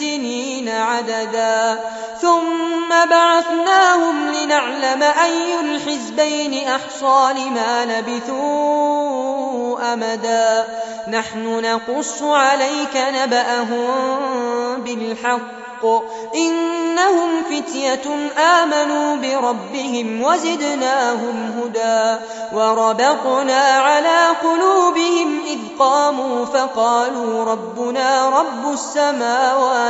سنين عددا. ثم بعثناهم لنعلم أي الحزبين أحصى لما لبثوا أمدا. نحن نقص عليك نبأهم بالحق. إنهم فتية آمنوا بربهم وزدناهم هدى. وربطنا على قلوبهم إذ قاموا فقالوا ربنا رب السماوات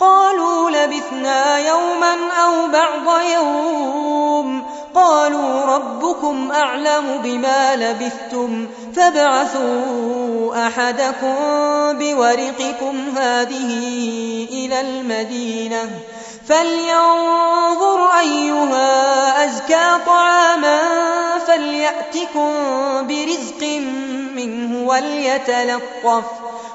قالوا لبثنا يوما أو بعض يوم. قالوا ربكم أعلم بما لبثتم. فابعثوا أحدكم بورقكم هذه إلى المدينة. فلينظر أيها أزكى طعاما فليأتكم برزق منه وليتلطف.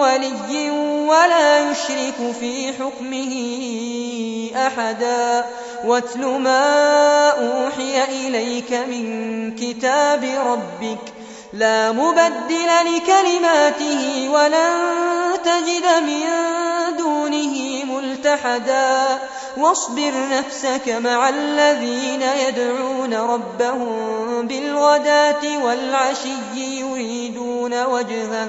ولي ولا يشرك في حكمه أحدا. واتل ما أوحي إليك من كتاب ربك. لا مبدل لكلماته ولن تجد من دونه ملتحدا. واصبر نفسك مع الذين يدعون ربهم بالغداة والعشي يريدون وجهه.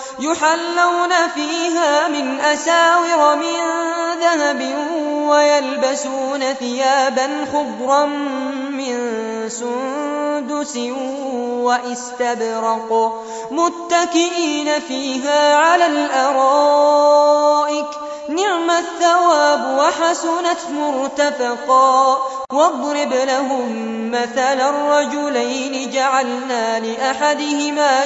يحلون فيها من أساور من ذهب ويلبسون ثيابا خضرا من سندس وإستبرق متكئين فيها على الأرائك. نعم الثواب وحسنت مرتفقا. واضرب لهم مثل الرجلين جعلنا لأحدهما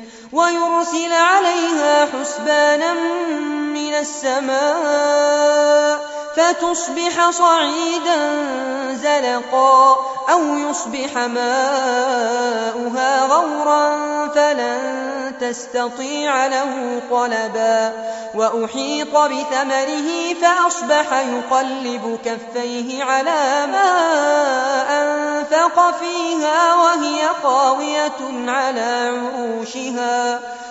ويرسل عليها حسبانا من السماء. فتصبح صعيدا زلقا أو يصبح ماؤها غورا فلن تستطيع له طلبا وأحيط بثمره فأصبح يقلب كفيه على ما أنفق فيها وهي خاوية على عروشها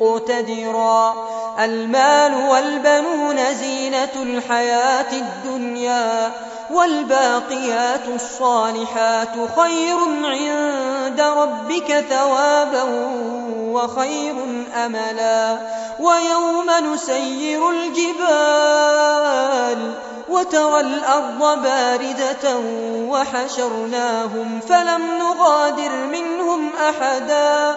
مقتدرا. المال والبنون زينة الحياة الدنيا والباقيات الصالحات خير عند ربك ثوابا وخير أملا. ويوم نسير الجبال وترى الأرض باردة وحشرناهم فلم نغادر منهم أحدا.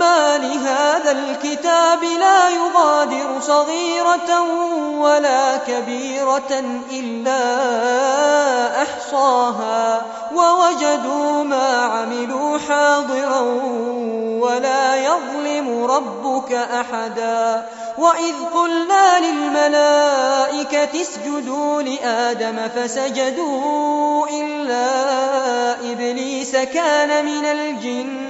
ما لهذا الكتاب لا يغادر صغيرة ولا كبيرة إلا أحصاها ووجدوا ما عملوا حاضرا ولا يظلم ربك أحدا. وإذ قلنا للملائكة اسجدوا لآدم فسجدوا إلا إبليس كان من الجن.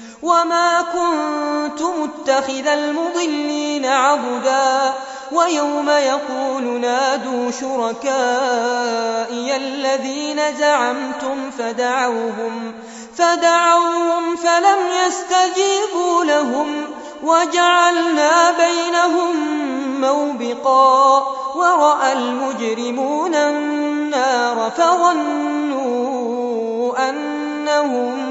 وما كنت متخذ المضلين عبدا ويوم يقول نادوا شركائي الذين زعمتم فدعوهم فدعوهم فلم يستجيبوا لهم وجعلنا بينهم موبقا ورأى المجرمون النار فظنوا أنهم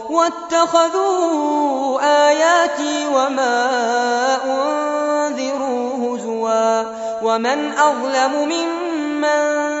واتخذوا آياتي وما أنذروا هزوا ومن أظلم ممن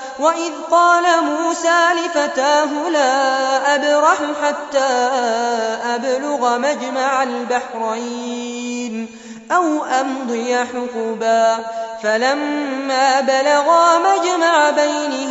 وإذ قال موسى لفتاه لا أبرح حتى أبلغ مجمع البحرين أو أمضي حقبا فلما بلغا مجمع بينهما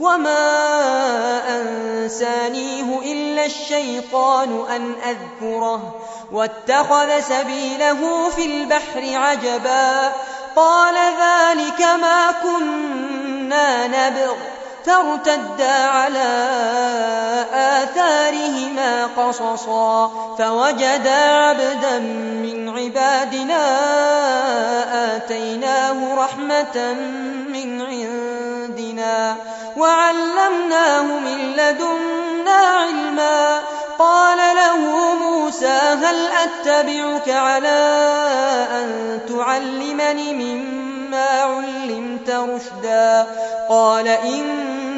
وما أنسانيه إلا الشيطان أن أذكره واتخذ سبيله في البحر عجبا قال ذلك ما كنا نبغ فارتدا على آثارهما قصصا فوجدا عبدا من عبادنا آتيناه رحمة من وعلمناه من لدنا علما. قال له موسى هل أتبعك على أن تعلمني مما علمت رشدا؟ قال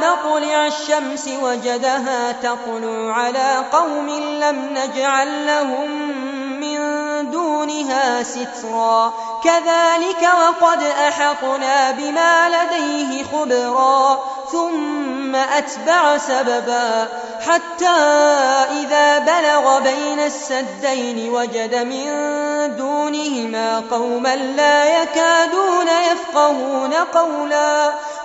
مطلع الشمس وجدها تطلع على قوم لم نجعل لهم من دونها سترا كذلك وقد أحطنا بما لديه خبرا ثم أتبع سببا حتى إذا بلغ بين السدين وجد من دونهما قوما لا يكادون يفقهون قولا